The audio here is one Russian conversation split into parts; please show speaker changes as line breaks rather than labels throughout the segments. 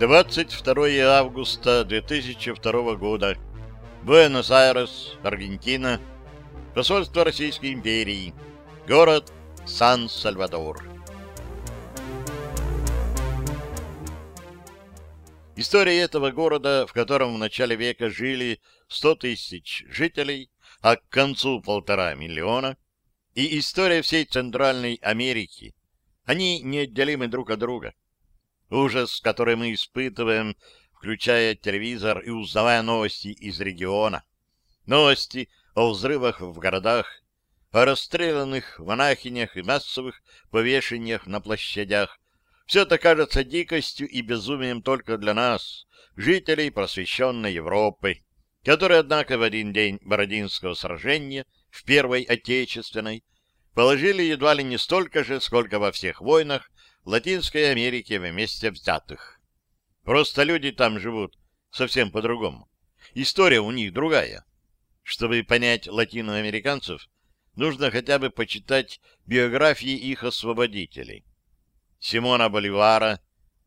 22 августа 2002 года. Буэнос-Айрес, Аргентина. Посольство Российской империи. Город Сан-Сальвадор. История этого города, в котором в начале века жили 100 тысяч жителей, а к концу полтора миллиона, и история всей Центральной Америки, они неотделимы друг от друга. Ужас, который мы испытываем, включая телевизор и узнавая новости из региона. Новости о взрывах в городах, о расстрелянных монахинях и массовых повешениях на площадях. Все это кажется дикостью и безумием только для нас, жителей просвещенной Европы, которые, однако, в один день Бородинского сражения в Первой Отечественной положили едва ли не столько же, сколько во всех войнах Латинской Америки вместе взятых. Просто люди там живут совсем по-другому. История у них другая. Чтобы понять латиноамериканцев, нужно хотя бы почитать биографии их освободителей. Симона Боливара,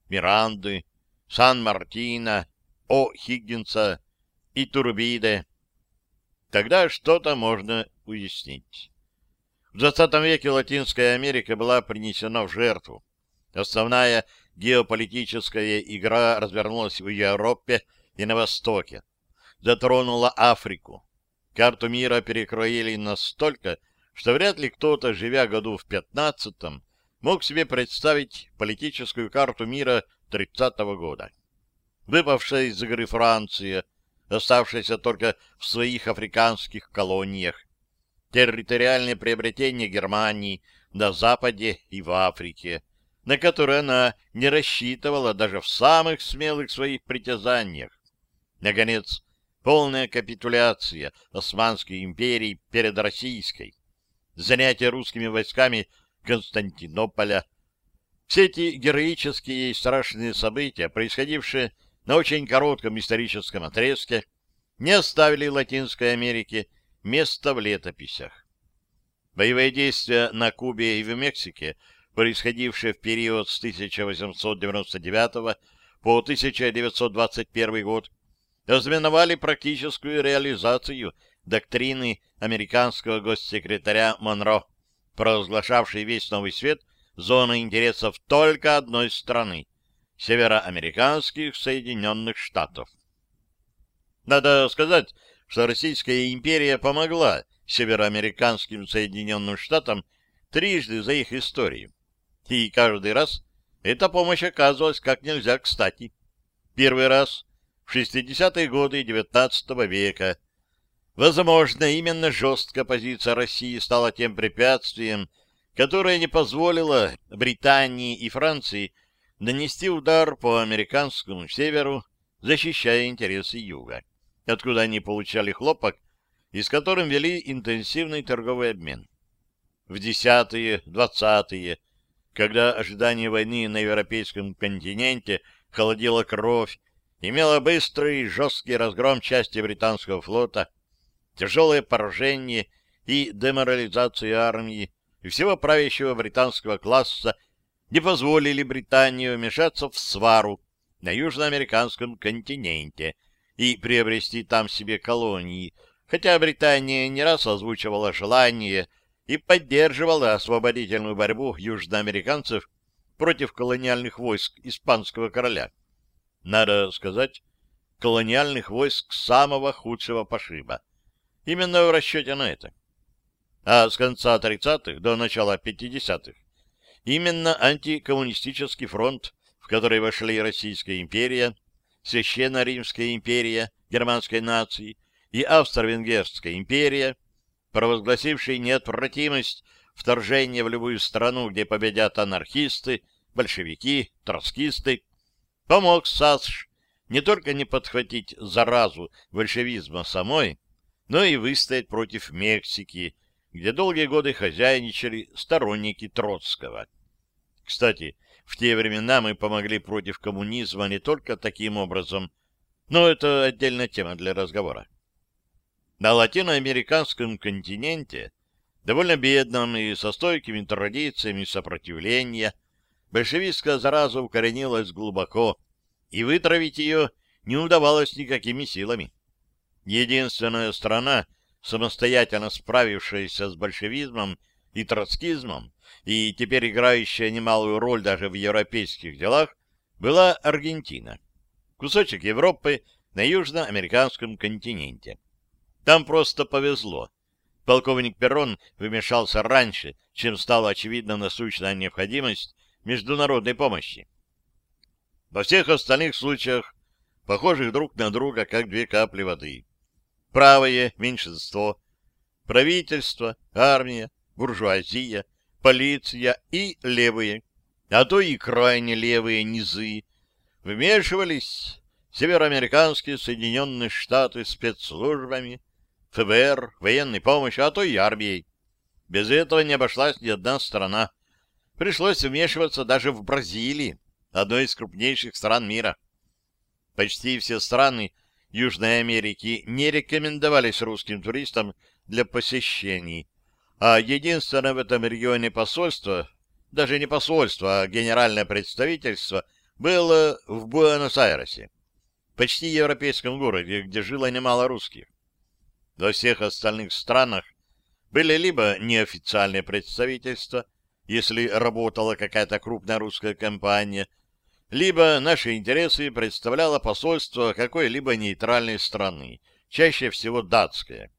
Миранды, Сан-Мартина, О. Хиггинса и Турбиде. Тогда что-то можно уяснить. В 20 веке Латинская Америка была принесена в жертву. Основная геополитическая игра развернулась в Европе и на Востоке. Затронула Африку. Карту мира перекроили настолько, что вряд ли кто-то, живя году в пятнадцатом, мог себе представить политическую карту мира 30-го года. Выпавшая из игры Франция, оставшаяся только в своих африканских колониях, территориальное приобретение Германии на Западе и в Африке, на которые она не рассчитывала даже в самых смелых своих притязаниях. Наконец, полная капитуляция Османской империи перед Российской, занятие русскими войсками Константинополя. Все эти героические и страшные события, происходившие на очень коротком историческом отрезке, не оставили Латинской Америке места в летописях. Боевые действия на Кубе и в Мексике, происходившие в период с 1899 по 1921 год, ознаменовали практическую реализацию доктрины американского госсекретаря Монро, провозглашавшей весь новый свет зоной интересов только одной страны — североамериканских Соединенных Штатов. Надо сказать, что Российская империя помогла североамериканским Соединенным Штатам трижды за их историю. И каждый раз эта помощь оказывалась как нельзя кстати. Первый раз в 60-е годы XIX века. Возможно, именно жесткая позиция России стала тем препятствием, которое не позволило Британии и Франции нанести удар по американскому северу, защищая интересы Юга откуда они получали хлопок и с которым вели интенсивный торговый обмен. В десятые, двадцатые, когда ожидание войны на европейском континенте холодило кровь, имело быстрый и жесткий разгром части британского флота, тяжелое поражение и деморализацию армии и всего правящего британского класса не позволили Британии вмешаться в свару на южноамериканском континенте — и приобрести там себе колонии, хотя Британия не раз озвучивала желание и поддерживала освободительную борьбу южноамериканцев против колониальных войск испанского короля. Надо сказать, колониальных войск самого худшего пошиба. Именно в расчете на это. А с конца 30-х до начала 50-х именно антикоммунистический фронт, в который вошли Российская империя, Священная Римская империя германской нации и Австро-Венгерская империя, провозгласившие неотвратимость вторжения в любую страну, где победят анархисты, большевики, троцкисты, помог САСШ не только не подхватить заразу большевизма самой, но и выстоять против Мексики, где долгие годы хозяйничали сторонники Троцкого. Кстати, в те времена мы помогли против коммунизма не только таким образом, но это отдельная тема для разговора. На латиноамериканском континенте, довольно бедном и со стойкими традициями сопротивления, большевистская зараза укоренилась глубоко и вытравить ее не удавалось никакими силами. Единственная страна, самостоятельно справившаяся с большевизмом и троцкизмом, и теперь играющая немалую роль даже в европейских делах, была Аргентина. Кусочек Европы на южноамериканском континенте. Там просто повезло. Полковник Перрон вмешался раньше, чем стала очевидна насущная необходимость международной помощи. Во всех остальных случаях, похожих друг на друга, как две капли воды. Правое меньшинство, правительство, армия, буржуазия, полиция и левые, а то и крайне левые низы, вмешивались североамериканские Соединенные Штаты спецслужбами, ФБР, военной помощью, а то и армией. Без этого не обошлась ни одна страна. Пришлось вмешиваться даже в Бразилии, одной из крупнейших стран мира. Почти все страны Южной Америки не рекомендовались русским туристам для посещений, а единственное в этом регионе посольство, даже не посольство, а генеральное представительство, было в Буэнос-Айресе, почти европейском городе, где жило немало русских. Во всех остальных странах были либо неофициальные представительства, если работала какая-то крупная русская компания, либо наши интересы представляло посольство какой-либо нейтральной страны, чаще всего датское.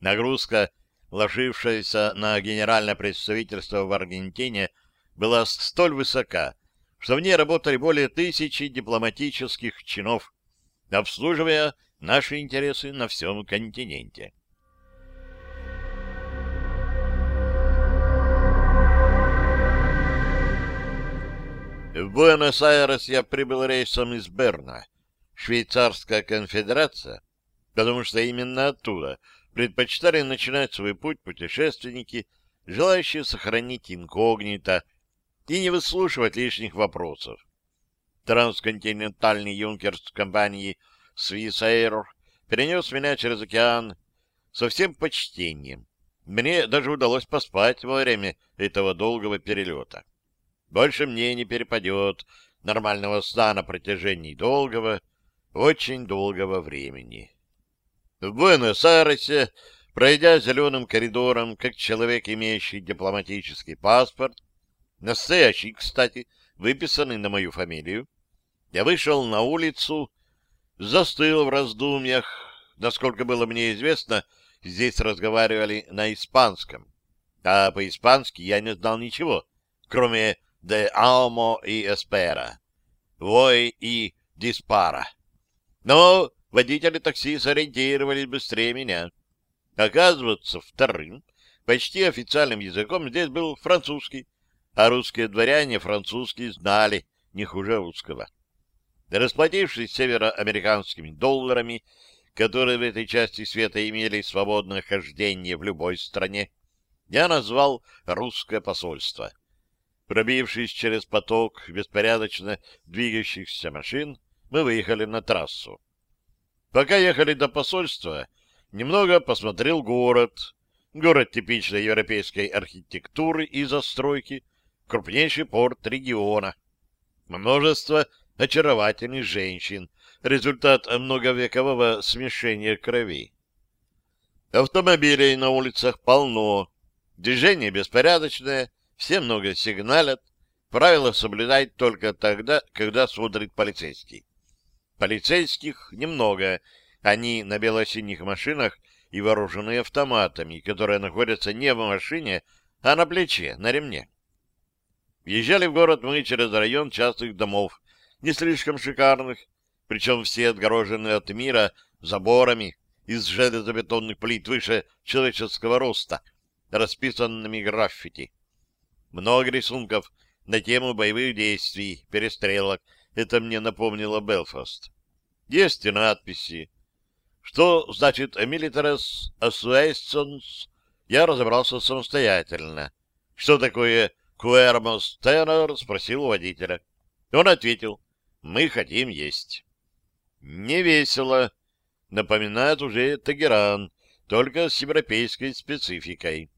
Нагрузка, ложившаяся на генеральное представительство в Аргентине, была столь высока, что в ней работали более тысячи дипломатических чинов, обслуживая наши интересы на всем континенте. В Буэнос-Айрес я прибыл рейсом из Берна, Швейцарская конфедерация, потому что именно оттуда предпочитали начинать свой путь путешественники, желающие сохранить инкогнито и не выслушивать лишних вопросов. Трансконтинентальный юнкерс компании Swiss перенес меня через океан со всем почтением. Мне даже удалось поспать во время этого долгого перелета. Больше мне не перепадет нормального сна на протяжении долгого, очень долгого времени. В Буэнос-Айресе, пройдя зеленым коридором, как человек, имеющий дипломатический паспорт, настоящий, кстати, выписанный на мою фамилию, я вышел на улицу, застыл в раздумьях. Насколько было мне известно, здесь разговаривали на испанском, а по-испански я не знал ничего, кроме de amo y espera, voy y dispara. Но водители такси сориентировались быстрее меня. Оказывается, вторым, почти официальным языком здесь был французский, а русские дворяне французский знали не хуже русского. Расплатившись североамериканскими долларами, которые в этой части света имели свободное хождение в любой стране, я назвал русское посольство. Пробившись через поток беспорядочно двигающихся машин, мы выехали на трассу. Пока ехали до посольства, немного посмотрел город. Город типичной европейской архитектуры и застройки, крупнейший порт региона. Множество очаровательных женщин, результат многовекового смешения крови. Автомобилей на улицах полно, движение беспорядочное, все много сигналят, правила соблюдать только тогда, когда смотрит полицейский. Полицейских немного, они на бело-синих машинах и вооружены автоматами, которые находятся не в машине, а на плече, на ремне. Въезжали в город мы через район частых домов, не слишком шикарных, причем все отгорожены от мира заборами из железобетонных плит выше человеческого роста, расписанными граффити. Много рисунков на тему боевых действий, перестрелок. Это мне напомнило Белфаст. Есть и надписи. Что значит «militares assuations» я разобрался самостоятельно. Что такое «quermos tenor» спросил у водителя. Он ответил «мы хотим есть». Не весело. Напоминает уже Тагеран, только с европейской спецификой.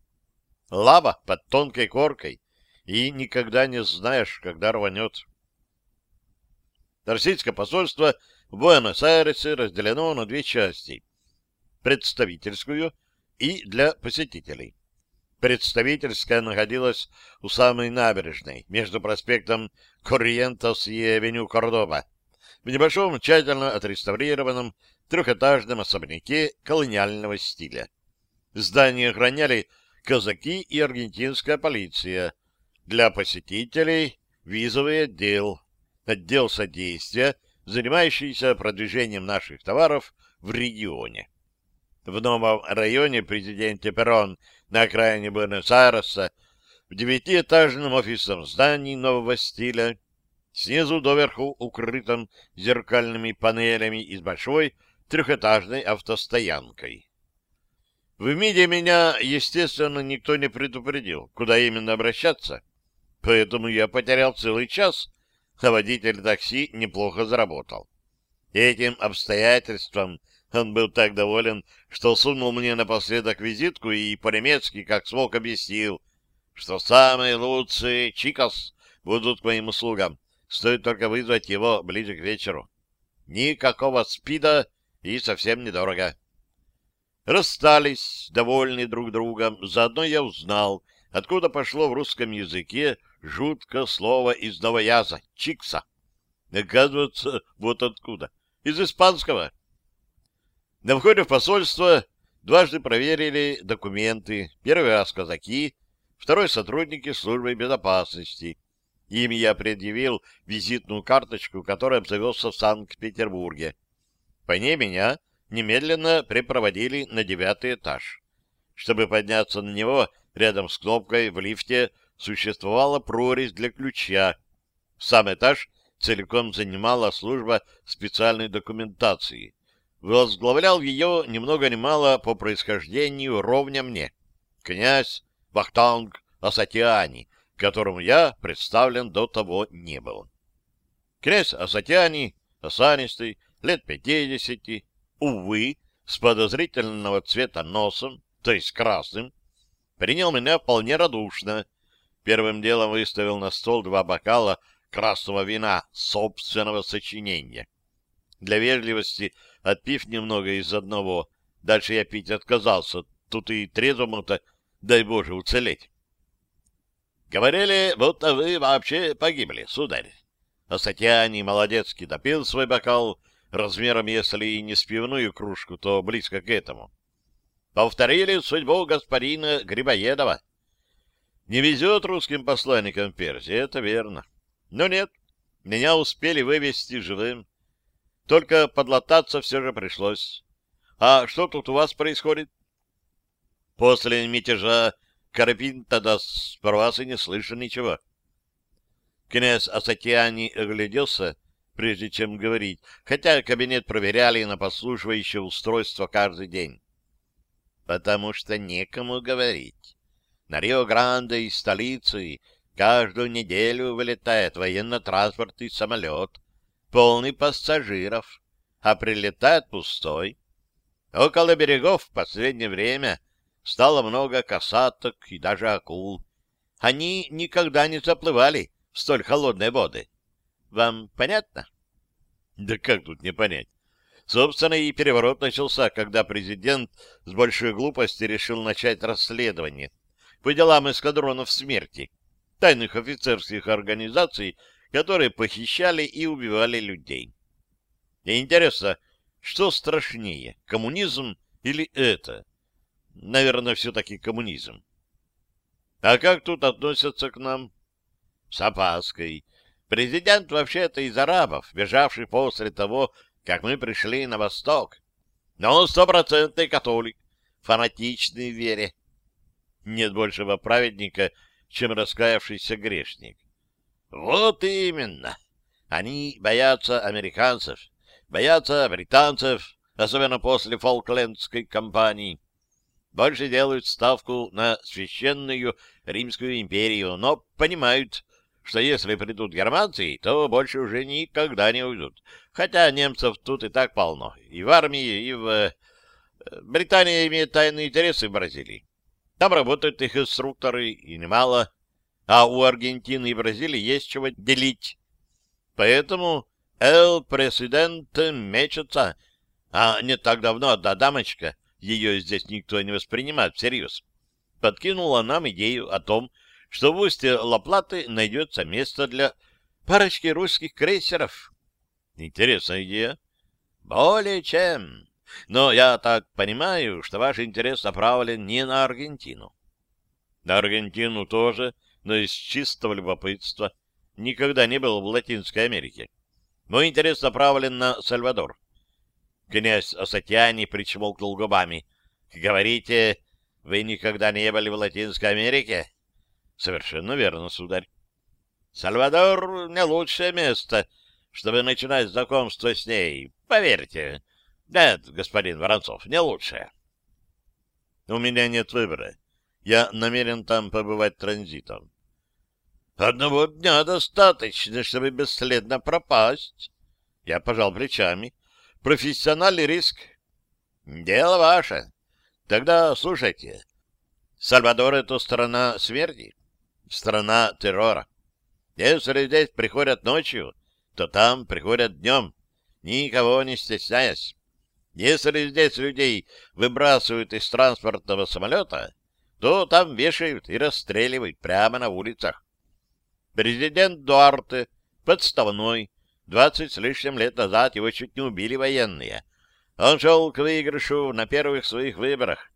Лава под тонкой коркой, и никогда не знаешь, когда рванет. Российское посольство в Буэнос-Айресе разделено на две части — представительскую и для посетителей. Представительская находилась у самой набережной, между проспектом Корриентос и авеню Кордоба, в небольшом, тщательно отреставрированном трехэтажном особняке колониального стиля. Здание охраняли казаки и аргентинская полиция. Для посетителей визовый отдел, отдел содействия, занимающийся продвижением наших товаров в регионе. В новом районе президенте Перрон на окраине Буэнос-Айреса в девятиэтажном офисном здании нового стиля, снизу доверху укрытом зеркальными панелями и с большой трехэтажной автостоянкой. В МИДе меня, естественно, никто не предупредил, куда именно обращаться, поэтому я потерял целый час, а водитель такси неплохо заработал. Этим обстоятельством он был так доволен, что сунул мне напоследок визитку и по-немецки, как смог, объяснил, что самые лучшие чикос будут к моим услугам. Стоит только вызвать его ближе к вечеру. Никакого спида и совсем недорого. Расстались, довольны друг другом. Заодно я узнал, откуда пошло в русском языке жуткое слово из новояза — чикса. Оказывается, вот откуда. Из испанского. На входе в посольство дважды проверили документы. Первый раз казаки, второй сотрудники службы безопасности. Им я предъявил визитную карточку, которой обзавелся в Санкт-Петербурге. По ней меня немедленно припроводили на девятый этаж. Чтобы подняться на него, рядом с кнопкой в лифте существовала прорезь для ключа. Сам этаж целиком занимала служба специальной документации возглавлял ее ни много ни мало по происхождению ровня мне, князь Вахтанг Асатиани, которому я представлен до того не был. Князь Асатиани, осанистый, лет пятидесяти, увы, с подозрительного цвета носом, то есть красным, принял меня вполне радушно. Первым делом выставил на стол два бокала красного вина собственного сочинения. Для вежливости отпив немного из одного. Дальше я пить отказался. Тут и трезвому-то, дай Боже, уцелеть. Говорили, будто вы вообще погибли, сударь. А Сатьяни молодецкий допил свой бокал, размером, если и не с пивную кружку, то близко к этому. Повторили судьбу господина Грибоедова. Не везет русским посланникам Персии, это верно. Но нет, меня успели вывести живым. Только подлататься все же пришлось. А что тут у вас происходит? После мятежа Карапинтадас про вас и не слышу ничего. Князь Асатиани огляделся, прежде чем говорить, хотя кабинет проверяли на послушивающее устройство каждый день. Потому что некому говорить. На Рио-Гранде из столицы каждую неделю вылетает военно-транспортный самолет, полный пассажиров, а прилетает пустой. Около берегов в последнее время стало много касаток и даже акул. Они никогда не заплывали в столь холодные воды. Вам понятно? Да как тут не понять? Собственно, и переворот начался, когда президент с большой глупости решил начать расследование по делам эскадронов смерти, тайных офицерских организаций, которые похищали и убивали людей. И интересно, что страшнее, коммунизм или это? Наверное, все-таки коммунизм. А как тут относятся к нам? С опаской. Президент вообще-то из арабов, бежавший после того, как мы пришли на восток. Но он стопроцентный католик, фанатичный в вере. Нет большего праведника, чем раскаявшийся грешник. Вот именно. Они боятся американцев, боятся британцев, особенно после Фолклендской кампании. Больше делают ставку на священную Римскую империю, но понимают, что если придут германцы, то больше уже никогда не уйдут. Хотя немцев тут и так полно. И в армии, и в... Э, Британия имеет тайные интересы в Бразилии. Там работают их инструкторы, и немало а у Аргентины и Бразилии есть чего делить. Поэтому «Эл, президент мечется!» А не так давно одна дамочка, ее здесь никто не воспринимает всерьез, подкинула нам идею о том, что в устье Лаплаты найдется место для парочки русских крейсеров. Интересная идея. Более чем. Но я так понимаю, что ваш интерес направлен не на Аргентину. На Аргентину тоже, но из чистого любопытства. Никогда не был в Латинской Америке. Мой интерес направлен на Сальвадор. Князь Осатьяни причмокнул губами. Говорите, вы никогда не были в Латинской Америке? Совершенно верно, сударь. Сальвадор — не лучшее место, чтобы начинать знакомство с ней. Поверьте. Нет, господин Воронцов, не лучшее. У меня нет выбора. Я намерен там побывать транзитом. Одного дня достаточно, чтобы бесследно пропасть. Я пожал плечами. Профессиональный риск. Дело ваше. Тогда слушайте. Сальвадор — это страна смерти, страна террора. Если здесь приходят ночью, то там приходят днем, никого не стесняясь. Если здесь людей выбрасывают из транспортного самолета, то там вешают и расстреливают прямо на улицах. Президент Дуарте, подставной, двадцать с лишним лет назад его чуть не убили военные. Он шел к выигрышу на первых своих выборах.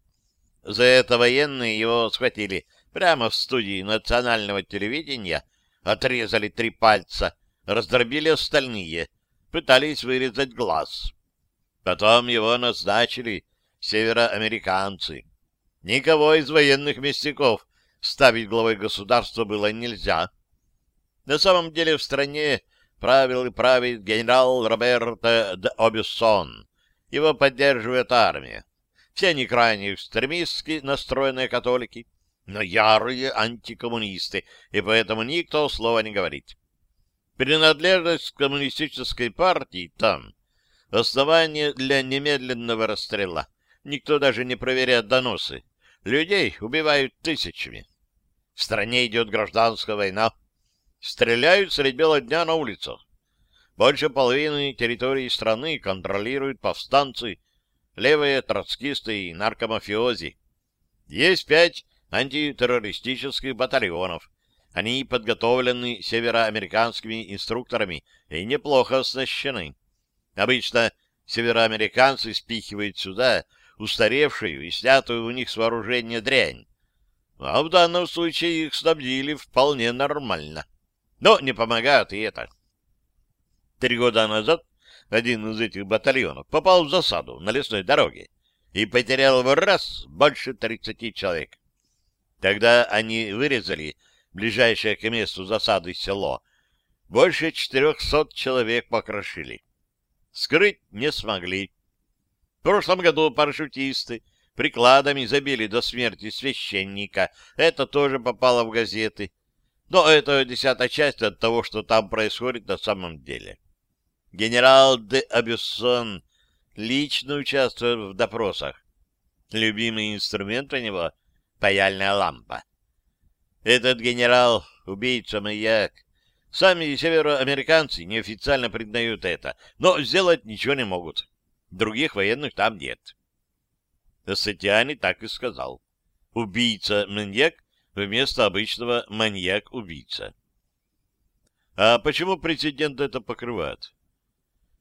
За это военные его схватили прямо в студии национального телевидения, отрезали три пальца, раздробили остальные, пытались вырезать глаз. Потом его назначили североамериканцы. Никого из военных мясников ставить главой государства было нельзя. На самом деле в стране правил и правит генерал Роберто де Обюссон. Его поддерживает армия. Все они крайне экстремистски настроенные католики, но ярые антикоммунисты, и поэтому никто слова не говорит. Принадлежность к коммунистической партии там — основание для немедленного расстрела. Никто даже не проверяет доносы. Людей убивают тысячами. В стране идет гражданская война. Стреляют средь бела дня на улицах. Больше половины территории страны контролируют повстанцы, левые троцкисты и наркомафиози. Есть пять антитеррористических батальонов. Они подготовлены североамериканскими инструкторами и неплохо оснащены. Обычно североамериканцы спихивают сюда устаревшую и снятую у них с вооружения дрянь. А в данном случае их снабдили вполне нормально. Но не помогает и это. Три года назад один из этих батальонов попал в засаду на лесной дороге и потерял в раз больше тридцати человек. Тогда они вырезали ближайшее к месту засады село. Больше четырехсот человек покрошили. Скрыть не смогли. Прошлом году парашютисты прикладами забили до смерти священника. Это тоже попало в газеты. Но это десятая часть от того, что там происходит на самом деле. Генерал де Абюссон лично участвует в допросах. Любимый инструмент у него — паяльная лампа. Этот генерал — убийца-маяк. Сами североамериканцы неофициально признают это, но сделать ничего не могут. Других военных там нет. Сатиани так и сказал. Убийца-маньяк вместо обычного маньяк-убийца. А почему президент это покрывает?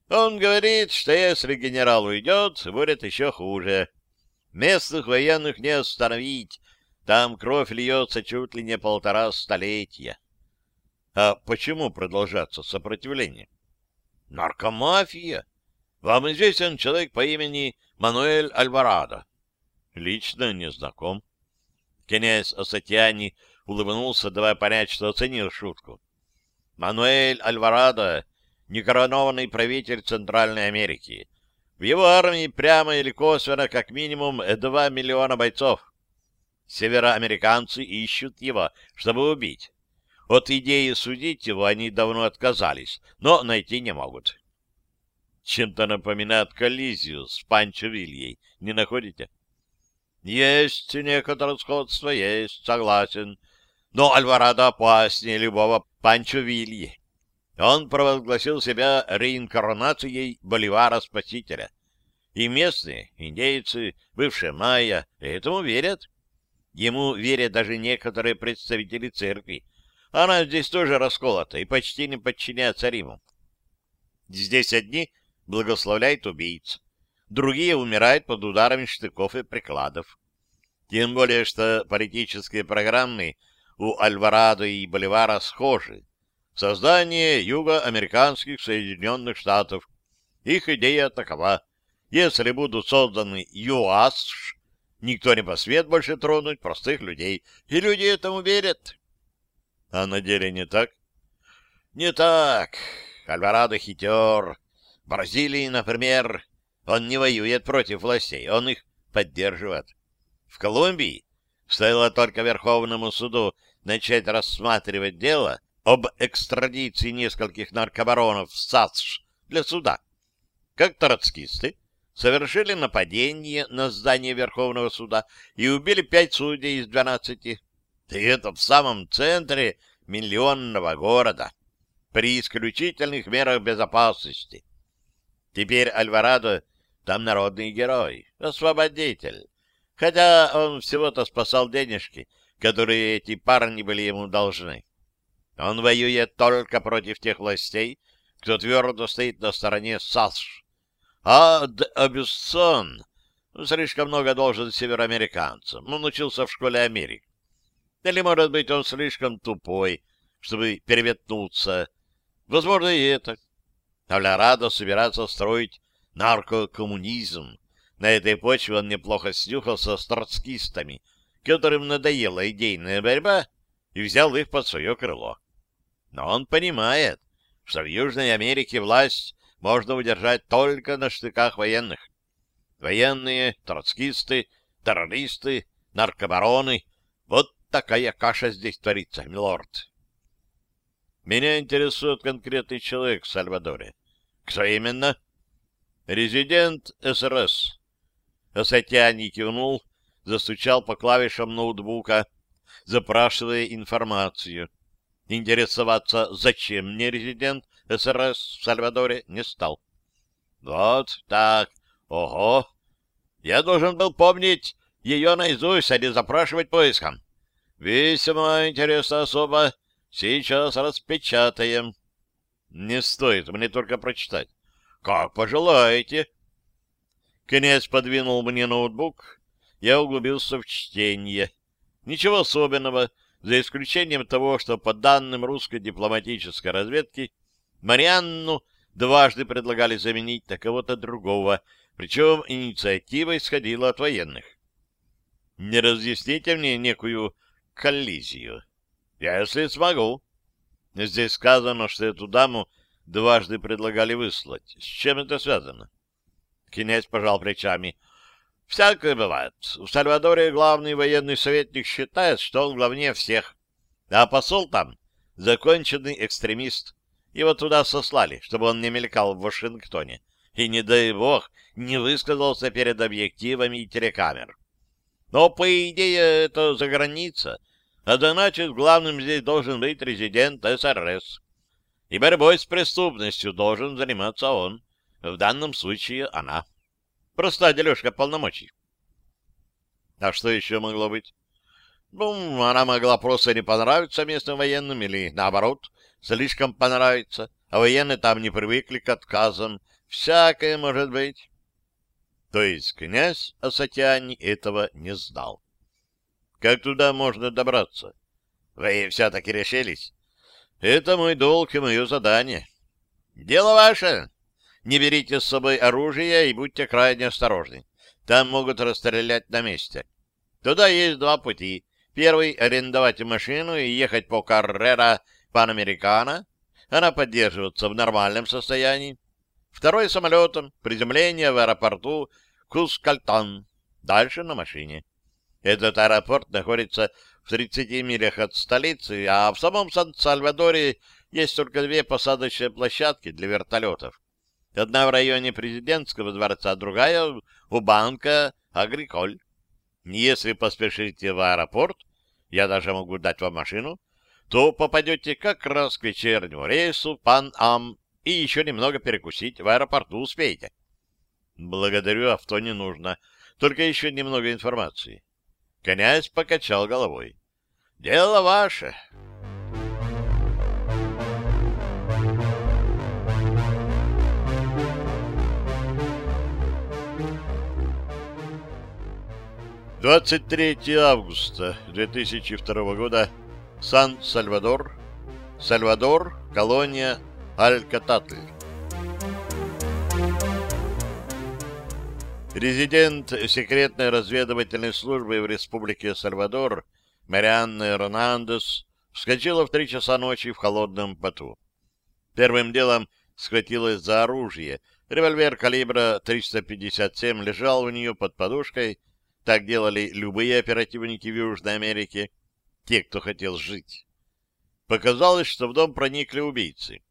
Он говорит, что если генерал уйдет, будет еще хуже. Местных военных не остановить. Там кровь льется чуть ли не полтора столетия. А почему продолжаться сопротивление? Наркомафия. Вам известен человек по имени Мануэль Альварадо? Лично не знаком. Князь Осатьяни улыбнулся, давая понять, что оценил шутку. Мануэль Альварадо — некоронованный правитель Центральной Америки. В его армии прямо или косвенно как минимум два миллиона бойцов. Североамериканцы ищут его, чтобы убить. От идеи судить его они давно отказались, но найти не могут чем-то напоминает коллизию с Панчо Вильей. Не находите? Есть некоторое сходство, есть, согласен. Но Альварадо опаснее любого Панчо Вильи. Он провозгласил себя реинкарнацией Боливара-спасителя. И местные, индейцы, бывшие майя, этому верят. Ему верят даже некоторые представители церкви. Она здесь тоже расколота и почти не подчиняется Риму. Здесь одни благословляют убийц, другие умирают под ударами штыков и прикладов. Тем более, что политические программы у Альварадо и Боливара схожи. Создание юго-американских Соединенных Штатов. Их идея такова. Если будут созданы ЮАС, никто не посмеет больше тронуть простых людей. И люди этому верят. А на деле не так? Не так. Альварадо хитер. В Бразилии, например, он не воюет против властей, он их поддерживает. В Колумбии стоило только Верховному суду начать рассматривать дело об экстрадиции нескольких наркобаронов в САСШ для суда. Как троцкисты совершили нападение на здание Верховного суда и убили пять судей из двенадцати. И это в самом центре миллионного города при исключительных мерах безопасности. Теперь Альварадо там народный герой, освободитель. Хотя он всего-то спасал денежки, которые эти парни были ему должны. Он воюет только против тех властей, кто твердо стоит на стороне САСШ. А Абюссон слишком много должен североамериканцам. Он учился в школе Америки. Или, может быть, он слишком тупой, чтобы переветнуться. Возможно, и это. Авлярадо собирается строить наркокоммунизм. На этой почве он неплохо снюхался с троцкистами, которым надоела идейная борьба, и взял их под свое крыло. Но он понимает, что в Южной Америке власть можно удержать только на штыках военных. Военные, троцкисты, террористы, наркобароны — вот такая каша здесь творится, милорд. Меня интересует конкретный человек в Сальвадоре. Кто именно? Резидент СРС. Осетяни кивнул, застучал по клавишам ноутбука, запрашивая информацию. Интересоваться, зачем мне резидент СРС в Сальвадоре, не стал. Вот так. Ого! Я должен был помнить ее наизусть, а не запрашивать поиском. Весьма интересно особо. Сейчас распечатаем. Не стоит, мне только прочитать. Как пожелаете. Князь подвинул мне ноутбук. Я углубился в чтение. Ничего особенного, за исключением того, что по данным русской дипломатической разведки Марианну дважды предлагали заменить на кого-то другого, причем инициатива исходила от военных. Не разъясните мне некую коллизию. Если смогу. Здесь сказано, что эту даму дважды предлагали выслать. С чем это связано? Князь пожал плечами. Всякое бывает. В Сальвадоре главный военный советник считает, что он главнее всех. А посол там — законченный экстремист. Его туда сослали, чтобы он не мелькал в Вашингтоне. И, не дай бог, не высказался перед объективами и телекамер. Но, по идее, это за граница, а значит, главным здесь должен быть резидент СРС. И борьбой с преступностью должен заниматься он, в данном случае она. Простая дележка полномочий. А что еще могло быть? Ну, она могла просто не понравиться местным военным или, наоборот, слишком понравиться, а военные там не привыкли к отказам. Всякое может быть. То есть князь Асатяни этого не знал. Как туда можно добраться? Вы все-таки решились? Это мой долг и мое задание. Дело ваше. Не берите с собой оружие и будьте крайне осторожны. Там могут расстрелять на месте. Туда есть два пути. Первый — арендовать машину и ехать по Каррера Панамерикана. Она поддерживается в нормальном состоянии. Второй — самолетом. Приземление в аэропорту Кускальтан. Дальше на машине. Этот аэропорт находится в 30 милях от столицы, а в самом Сан-Сальвадоре есть только две посадочные площадки для вертолетов. Одна в районе президентского дворца, другая у банка «Агриколь». Если поспешите в аэропорт, я даже могу дать вам машину, то попадете как раз к вечернему рейсу Пан-Ам и еще немного перекусить в аэропорту успеете. Благодарю, авто не нужно. Только еще немного информации. Князь покачал головой. Дело ваше. Двадцать третье августа две тысячи второго года. Сан-Сальвадор. Сальвадор, колония Алькататль. Резидент секретной разведывательной службы в Республике Сальвадор Марианна Эрнандес вскочила в три часа ночи в холодном поту. Первым делом схватилась за оружие. Револьвер калибра 357 лежал у нее под подушкой. Так делали любые оперативники в Южной Америке, те, кто хотел жить. Показалось, что в дом проникли убийцы.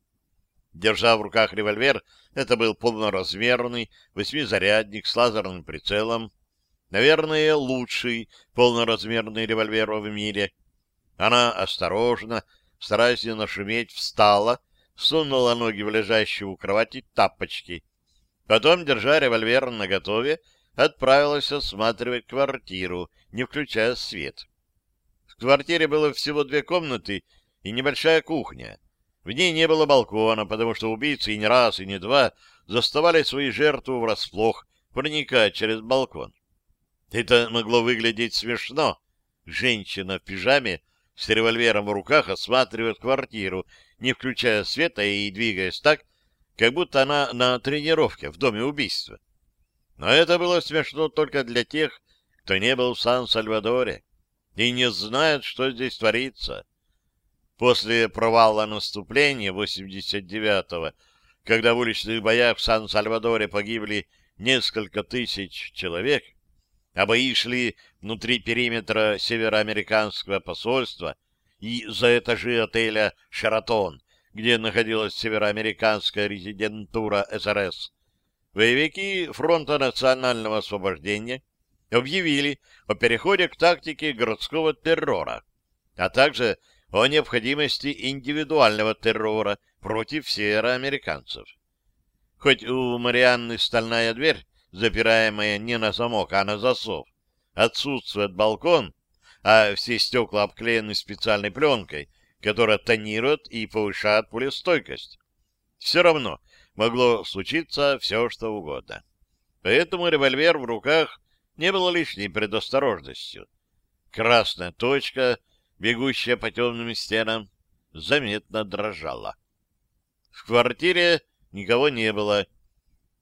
Держа в руках револьвер, это был полноразмерный восьмизарядник с лазерным прицелом, наверное, лучший полноразмерный револьвер в мире. Она осторожно, стараясь не нашуметь, встала, сунула ноги в лежащие у кровати тапочки. Потом, держа револьвер наготове, отправилась осматривать квартиру, не включая свет. В квартире было всего две комнаты и небольшая кухня. В ней не было балкона, потому что убийцы и не раз, и не два заставали свои жертву врасплох, проникая через балкон. Это могло выглядеть смешно. Женщина в пижаме с револьвером в руках осматривает квартиру, не включая света и двигаясь так, как будто она на тренировке в доме убийства. Но это было смешно только для тех, кто не был в Сан-Сальвадоре и не знает, что здесь творится. После провала наступления 89-го, когда в уличных боях в Сан-Сальвадоре погибли несколько тысяч человек, а бои шли внутри периметра североамериканского посольства и за этажи отеля «Шаратон», где находилась североамериканская резидентура СРС, боевики Фронта национального освобождения объявили о переходе к тактике городского террора, а также о необходимости индивидуального террора против североамериканцев. Хоть у Марианны стальная дверь, запираемая не на замок, а на засов, отсутствует балкон, а все стекла обклеены специальной пленкой, которая тонирует и повышает пулестойкость. Все равно могло случиться все, что угодно. Поэтому револьвер в руках не был лишней предосторожностью. Красная точка — бегущая по темным стенам, заметно дрожала. В квартире никого не было.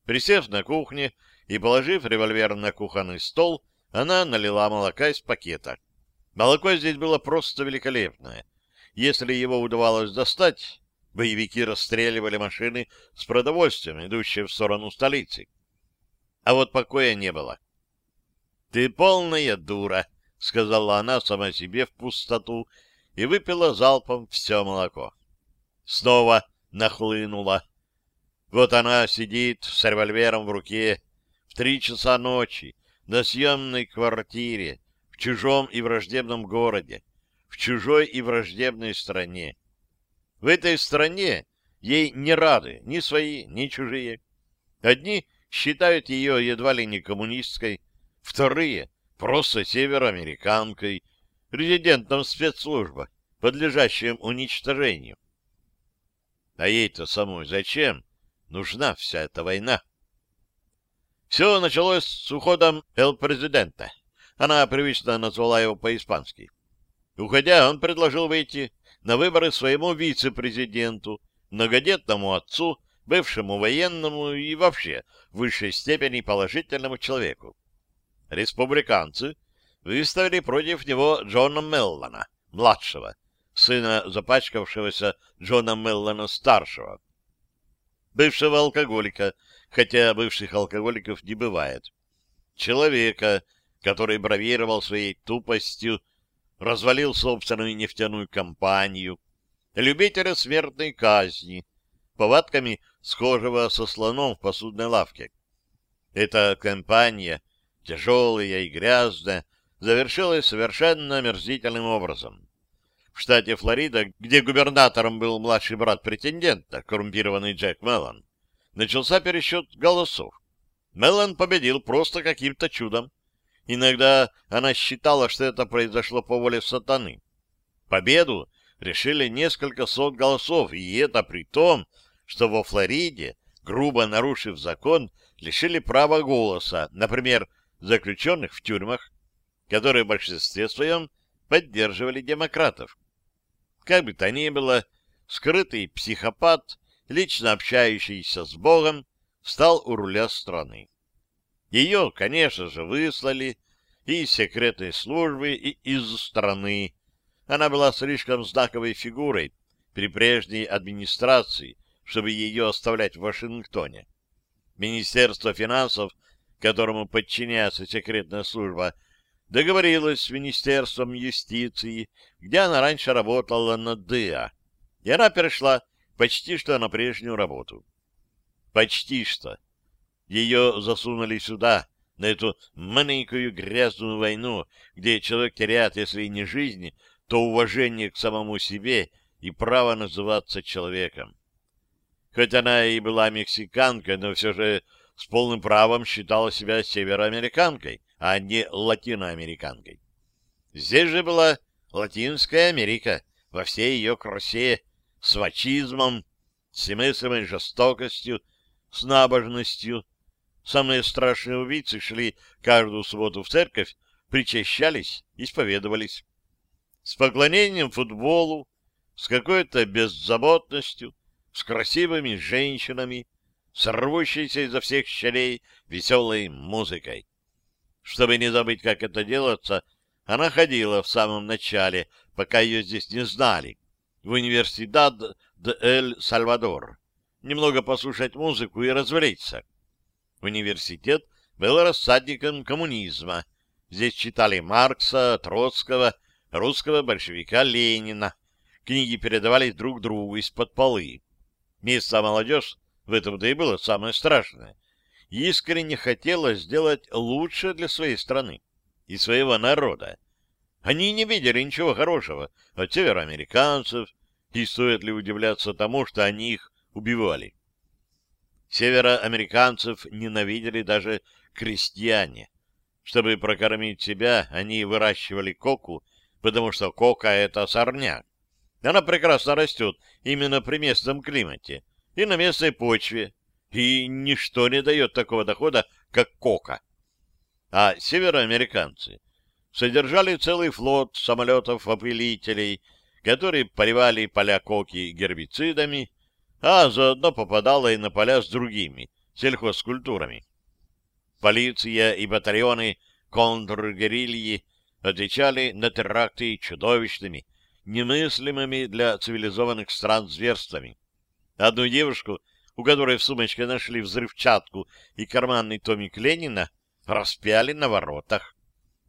Присев на кухне и положив револьвер на кухонный стол, она налила молока из пакета. Молоко здесь было просто великолепное. Если его удавалось достать, боевики расстреливали машины с продовольствием, идущие в сторону столицы. А вот покоя не было. — Ты полная дура, — сказала она сама себе в пустоту и выпила залпом все молоко. Снова нахлынула. Вот она сидит с револьвером в руке в три часа ночи на съемной квартире в чужом и враждебном городе, в чужой и враждебной стране. В этой стране ей не рады ни свои, ни чужие. Одни считают ее едва ли не коммунистской, вторые просто североамериканкой, резидентом спецслужбы, подлежащим уничтожению. А ей-то самой зачем нужна вся эта война? Все началось с уходом эл-президента. Она привычно назвала его по-испански. Уходя, он предложил выйти на выборы своему вице-президенту, многодетному отцу, бывшему военному и вообще в высшей степени положительному человеку республиканцы выставили против него Джона Меллана, младшего, сына запачкавшегося Джона Меллана-старшего, бывшего алкоголика, хотя бывших алкоголиков не бывает, человека, который бравировал своей тупостью, развалил собственную нефтяную компанию, любителя смертной казни, повадками схожего со слоном в посудной лавке. Эта компания — тяжелая и грязная, завершилась совершенно омерзительным образом. в штате Флорида, где губернатором был младший брат претендента, коррумпированный Джек Меллон, начался пересчет голосов. Меллон победил просто каким-то чудом. Иногда она считала, что это произошло по воле сатаны. Победу решили несколько сот голосов, и это при том, что во Флориде, грубо нарушив закон, лишили права голоса, например, заключенных в тюрьмах, которые в большинстве своем поддерживали демократов. Как бы то ни было, скрытый психопат, лично общающийся с Богом, стал у руля страны. Ее, конечно же, выслали и из секретной службы, и из страны. Она была слишком знаковой фигурой при прежней администрации, чтобы ее оставлять в Вашингтоне. Министерство финансов, которому подчиняется секретная служба, договорилась с Министерством юстиции, где она раньше работала на ДА, и она перешла почти что на прежнюю работу. Почти что. Ее засунули сюда, на эту маленькую грязную войну, где человек теряет, если и не жизнь, то уважение к самому себе и право называться человеком. Хоть она и была мексиканкой, но все же с полным правом считала себя североамериканкой, а не латиноамериканкой. Здесь же была Латинская Америка во всей ее красе, с вачизмом, с немыслимой жестокостью, с набожностью. Самые страшные убийцы шли каждую субботу в церковь, причащались, исповедовались. С поклонением футболу, с какой-то беззаботностью, с красивыми женщинами, с рвущейся изо всех щелей веселой музыкой. Чтобы не забыть, как это делается, она ходила в самом начале, пока ее здесь не знали, в университет де Эль-Сальвадор, немного послушать музыку и развлечься. Университет был рассадником коммунизма. Здесь читали Маркса, Троцкого, русского большевика Ленина. Книги передавались друг другу из-под полы. Место молодежь в этом-то и было самое страшное искренне хотела сделать лучше для своей страны и своего народа. Они не видели ничего хорошего от североамериканцев, и стоит ли удивляться тому, что они их убивали. Североамериканцев ненавидели даже крестьяне. Чтобы прокормить себя, они выращивали коку, потому что кока — это сорняк. Она прекрасно растет именно при местном климате и на местной почве, и ничто не дает такого дохода, как кока. А североамериканцы содержали целый флот самолетов-опылителей, которые поливали поля коки гербицидами, а заодно попадала и на поля с другими сельхозкультурами. Полиция и батальоны контргерильи отвечали на теракты чудовищными, немыслимыми для цивилизованных стран зверствами. Одну девушку у которой в сумочке нашли взрывчатку и карманный томик Ленина, распяли на воротах,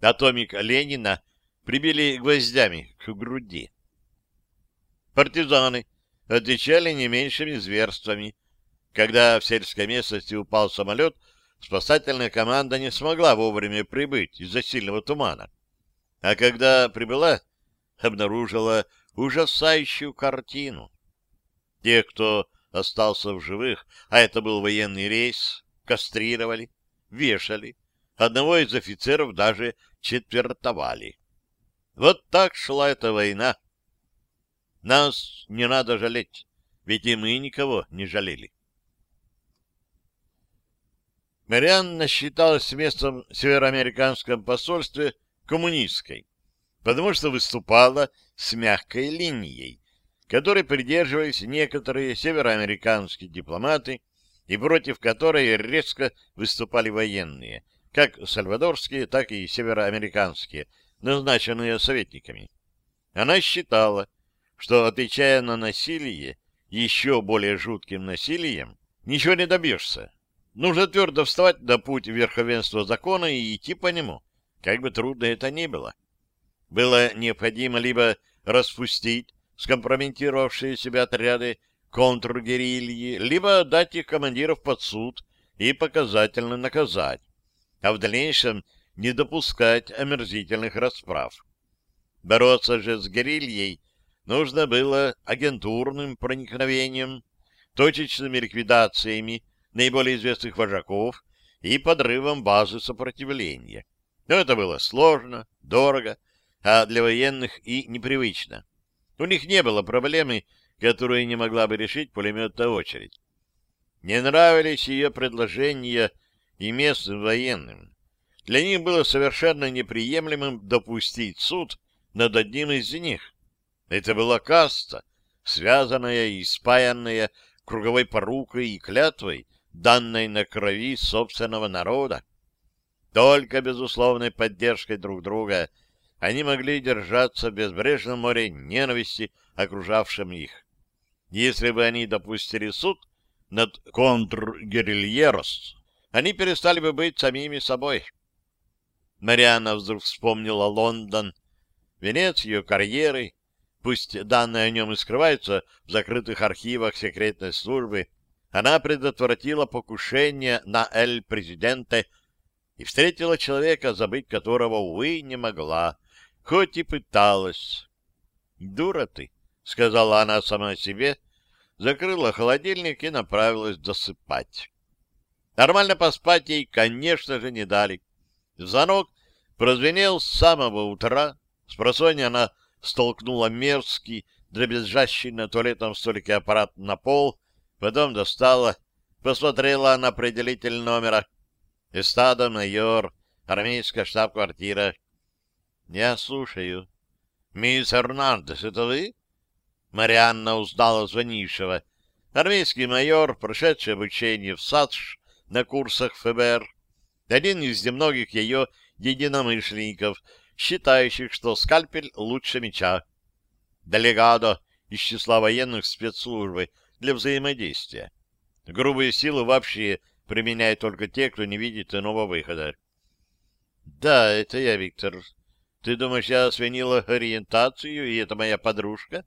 а томик Ленина прибили гвоздями к груди. Партизаны отвечали не меньшими зверствами. Когда в сельской местности упал самолет, спасательная команда не смогла вовремя прибыть из-за сильного тумана. А когда прибыла, обнаружила ужасающую картину. Те, кто остался в живых, а это был военный рейс, кастрировали, вешали. Одного из офицеров даже четвертовали. Вот так шла эта война. Нас не надо жалеть, ведь и мы никого не жалели. Марианна считалась местом в североамериканском посольстве коммунистской, потому что выступала с мягкой линией, которой придерживались некоторые североамериканские дипломаты и против которой резко выступали военные, как сальвадорские, так и североамериканские, назначенные советниками. Она считала, что, отвечая на насилие еще более жутким насилием, ничего не добьешься. Нужно твердо вставать на путь верховенства закона и идти по нему, как бы трудно это ни было. Было необходимо либо распустить скомпрометировавшие себя отряды контргерильи, либо отдать их командиров под суд и показательно наказать, а в дальнейшем не допускать омерзительных расправ. Бороться же с герильей нужно было агентурным проникновением, точечными ликвидациями наиболее известных вожаков и подрывом базы сопротивления. Но это было сложно, дорого, а для военных и непривычно. У них не было проблемы, которую не могла бы решить пулеметная очередь. Не нравились ее предложения и местным военным. Для них было совершенно неприемлемым допустить суд над одним из них. Это была каста, связанная и спаянная круговой порукой и клятвой, данной на крови собственного народа. Только безусловной поддержкой друг друга они могли держаться в безбрежном море ненависти, окружавшем их. Если бы они допустили суд над контргерильерос, они перестали бы быть самими собой. Марианна вдруг вспомнила Лондон, венец ее карьеры, пусть данные о нем и скрываются в закрытых архивах секретной службы, она предотвратила покушение на Эль-Президенте и встретила человека, забыть которого, увы, не могла, хоть и пыталась. «Дура ты», — сказала она сама себе, закрыла холодильник и направилась досыпать. Нормально поспать ей, конечно же, не дали. Звонок прозвенел с самого утра. С просонья она столкнула мерзкий, дребезжащий на туалетном столике аппарат на пол, потом достала, посмотрела на определитель номера. Эстада майор, армейская штаб-квартира. Я слушаю. Мисс Эрнандес, это вы? Марианна узнала звонившего. Армейский майор, прошедший обучение в САДШ на курсах ФБР, один из немногих ее единомышленников, считающих, что скальпель лучше меча. Делегадо из числа военных спецслужбы для взаимодействия. Грубые силы вообще применяют только те, кто не видит иного выхода. — Да, это я, Виктор. Ты думаешь, я свинила ориентацию, и это моя подружка?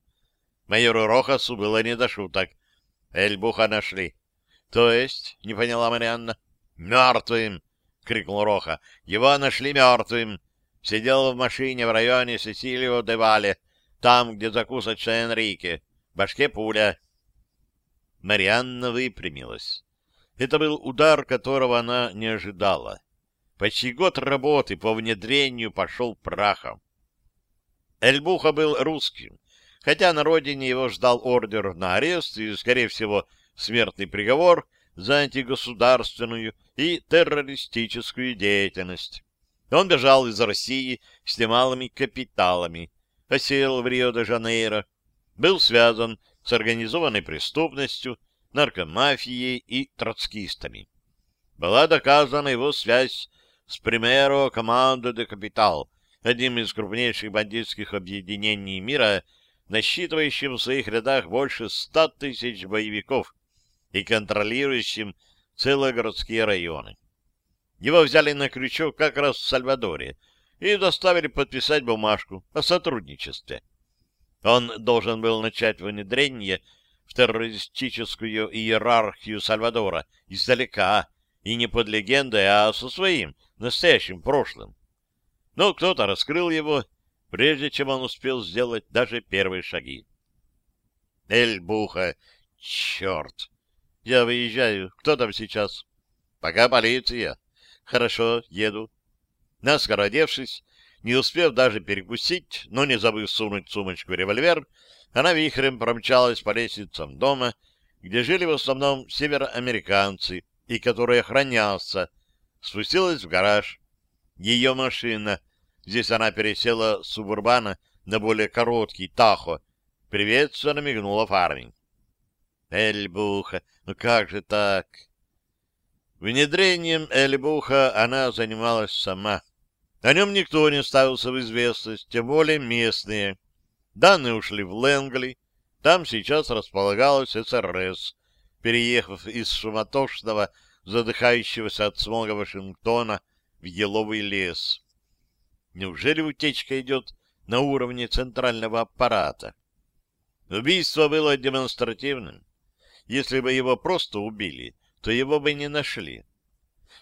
Майору Рохасу было не до шуток. Эльбуха нашли. — То есть? — не поняла Марианна. — Мертвым! — крикнул Роха. — Его нашли мертвым. Сидел в машине в районе Сесилио-де-Вале, там, где закусочная Энрике. Башке пуля. Марианна выпрямилась. Это был удар, которого она не ожидала. Почти год работы по внедрению пошел прахом. Эльбуха был русским, хотя на родине его ждал ордер на арест и, скорее всего, смертный приговор за антигосударственную и террористическую деятельность. Он бежал из России с немалыми капиталами, осел в Рио-де-Жанейро, был связан с организованной преступностью, наркомафией и троцкистами. Была доказана его связь с Примеро Командо де Капитал, одним из крупнейших бандитских объединений мира, насчитывающим в своих рядах больше ста тысяч боевиков и контролирующим целые городские районы. Его взяли на крючок как раз в Сальвадоре и заставили подписать бумажку о сотрудничестве. Он должен был начать внедрение в террористическую иерархию Сальвадора издалека, и не под легендой, а со своим настоящим прошлым. Но кто-то раскрыл его, прежде чем он успел сделать даже первые шаги. Эль-Буха, черт! Я выезжаю. Кто там сейчас? Пока полиция. Хорошо, еду. Наскоро одевшись, не успев даже перекусить, но не забыв сунуть сумочку револьвер, она вихрем промчалась по лестницам дома, где жили в основном североамериканцы, и который охранялся, спустилась в гараж. Ее машина, здесь она пересела с субурбана на более короткий Тахо, приветственно мигнула фарминг. Эльбуха, ну как же так? Внедрением Эльбуха она занималась сама. О нем никто не ставился в известность, тем более местные. Данные ушли в Лэнгли, там сейчас располагалась СРС, переехав из суматошного, задыхающегося от смога Вашингтона в еловый лес. Неужели утечка идет на уровне центрального аппарата? Убийство было демонстративным. Если бы его просто убили, то его бы не нашли.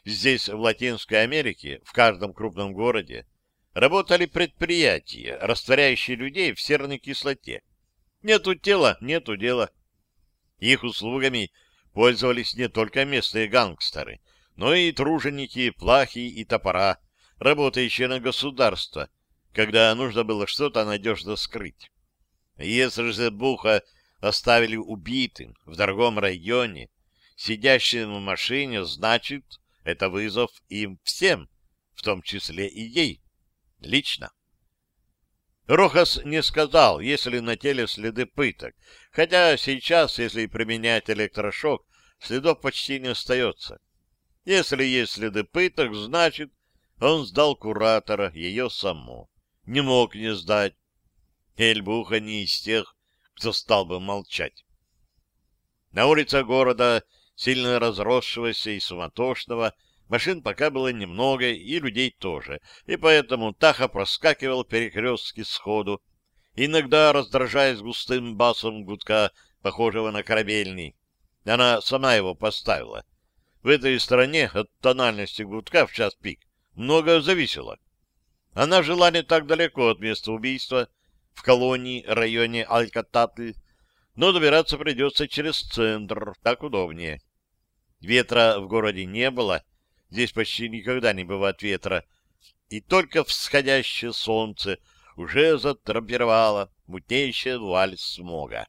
Здесь, в Латинской Америке, в каждом крупном городе, работали предприятия, растворяющие людей в серной кислоте. Нету тела, нету дела. Их услугами пользовались не только местные гангстеры, но и труженики, плахи и топора, работающие на государство, когда нужно было что-то надежно скрыть. Если же Буха оставили убитым в дорогом районе, сидящим в машине, значит, это вызов им всем, в том числе и ей, лично. Рохас не сказал, есть ли на теле следы пыток, хотя сейчас, если применять электрошок, следов почти не остается. Если есть следы пыток, значит, он сдал куратора, ее саму. Не мог не сдать. Эльбуха не из тех, кто стал бы молчать. На улице города, сильно разросшегося и суматошного, машин пока было немного, и людей тоже, и поэтому Таха проскакивал перекрестки сходу, иногда раздражаясь густым басом гудка, похожего на корабельный. Она сама его поставила. В этой стороне от тональности гудка в час пик много зависело. Она жила не так далеко от места убийства, в колонии, районе Алькататль, но добираться придется через центр, так удобнее. Ветра в городе не было, здесь почти никогда не бывает ветра, и только всходящее солнце уже затрапировало мутнейшая вуаль смога.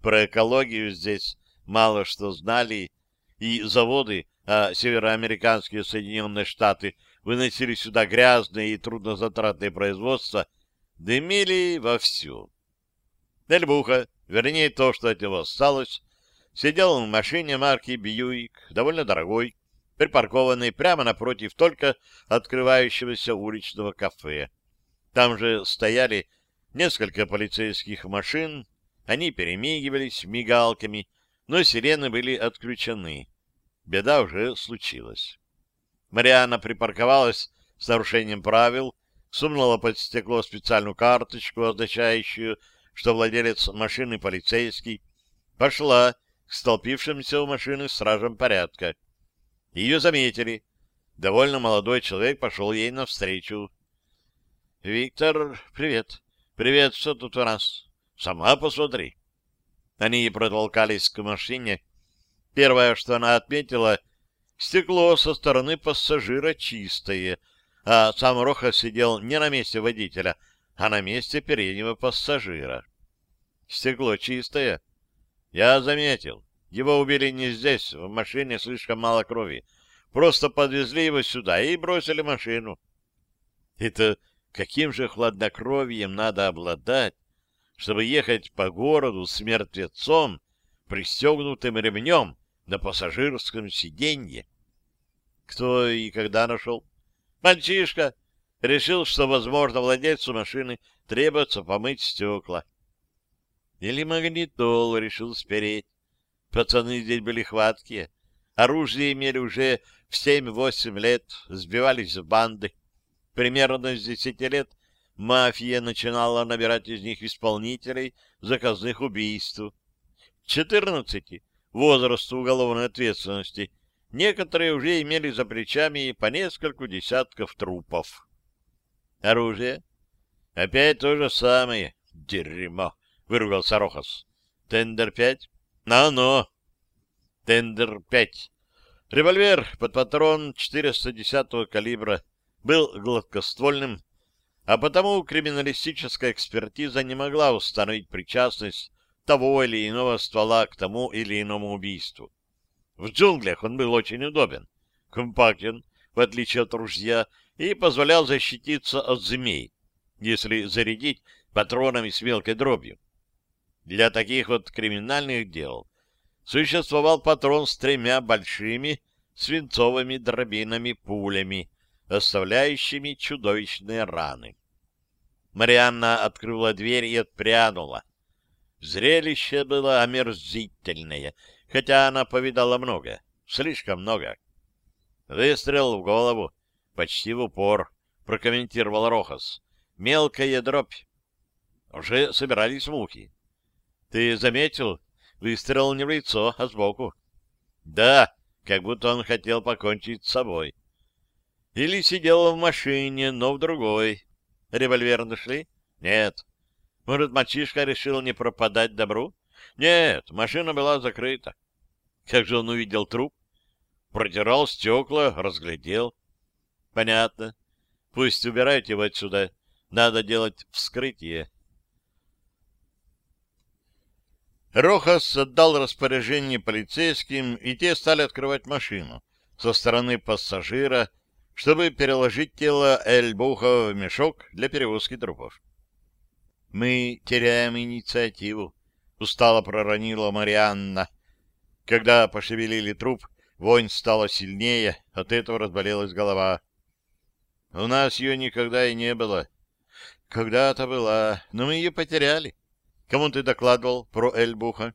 Про экологию здесь мало что знали, и заводы, а североамериканские Соединенные Штаты выносили сюда грязное и труднозатратное производство, дымили вовсю. Дельбуха, вернее то, что от него осталось, сидел в машине марки Бьюик, довольно дорогой, припаркованной прямо напротив только открывающегося уличного кафе. Там же стояли несколько полицейских машин, они перемигивались мигалками, но сирены были отключены. Беда уже случилась. Мариана припарковалась с нарушением правил, сунула под стекло специальную карточку, означающую, что владелец машины полицейский, пошла к столпившимся у машины стражам порядка. Ее заметили. Довольно молодой человек пошел ей навстречу. — Виктор, привет. Привет, что тут у нас? Сама посмотри. Они протолкались к машине. Первое, что она отметила, стекло со стороны пассажира чистое, а сам Роха сидел не на месте водителя, а на месте переднего пассажира. Стекло чистое, я заметил. Его убили не здесь, в машине слишком мало крови. Просто подвезли его сюда и бросили машину. Это каким же хладнокровием надо обладать, чтобы ехать по городу с мертвецом, пристегнутым ремнем на пассажирском сиденье? Кто и когда нашел? Мальчишка решил, что, возможно, владельцу машины требуется помыть стекла. Или магнитол решил спереть. Пацаны здесь были хваткие. Оружие имели уже в семь-восемь лет, сбивались в банды. Примерно с десяти лет мафия начинала набирать из них исполнителей заказных убийств. Четырнадцати возрасту уголовной ответственности некоторые уже имели за плечами по нескольку десятков трупов. Оружие? Опять то же самое. Дерьмо. — выругался Рохас. «Тендер пять?» «На-но!» «Тендер пять». Револьвер под патрон 410-го калибра был гладкоствольным, а потому криминалистическая экспертиза не могла установить причастность того или иного ствола к тому или иному убийству. В джунглях он был очень удобен, компактен, в отличие от ружья, и позволял защититься от змей, если зарядить патронами с мелкой дробью. Для таких вот криминальных дел существовал патрон с тремя большими свинцовыми дробинами-пулями, оставляющими чудовищные раны. Марианна открыла дверь и отпрянула. Зрелище было омерзительное, хотя она повидала много, слишком много. Выстрел в голову, почти в упор, прокомментировал Рохас. Мелкая дробь. Уже собирались мухи. Ты заметил? Выстрел не в лицо, а сбоку. Да, как будто он хотел покончить с собой. Или сидел в машине, но в другой. Револьвер нашли? Нет. Может, мальчишка решил не пропадать добру? Нет, машина была закрыта. Как же он увидел труп? Протирал стекла, разглядел. Понятно. Пусть убирают его отсюда. Надо делать вскрытие. Рохас отдал распоряжение полицейским, и те стали открывать машину со стороны пассажира, чтобы переложить тело Эльбуха в мешок для перевозки трупов. «Мы теряем инициативу», — устало проронила Марианна. Когда пошевелили труп, вонь стала сильнее, от этого разболелась голова. «У нас ее никогда и не было». «Когда-то была, но мы ее потеряли. Кому ты докладывал про Эльбуха?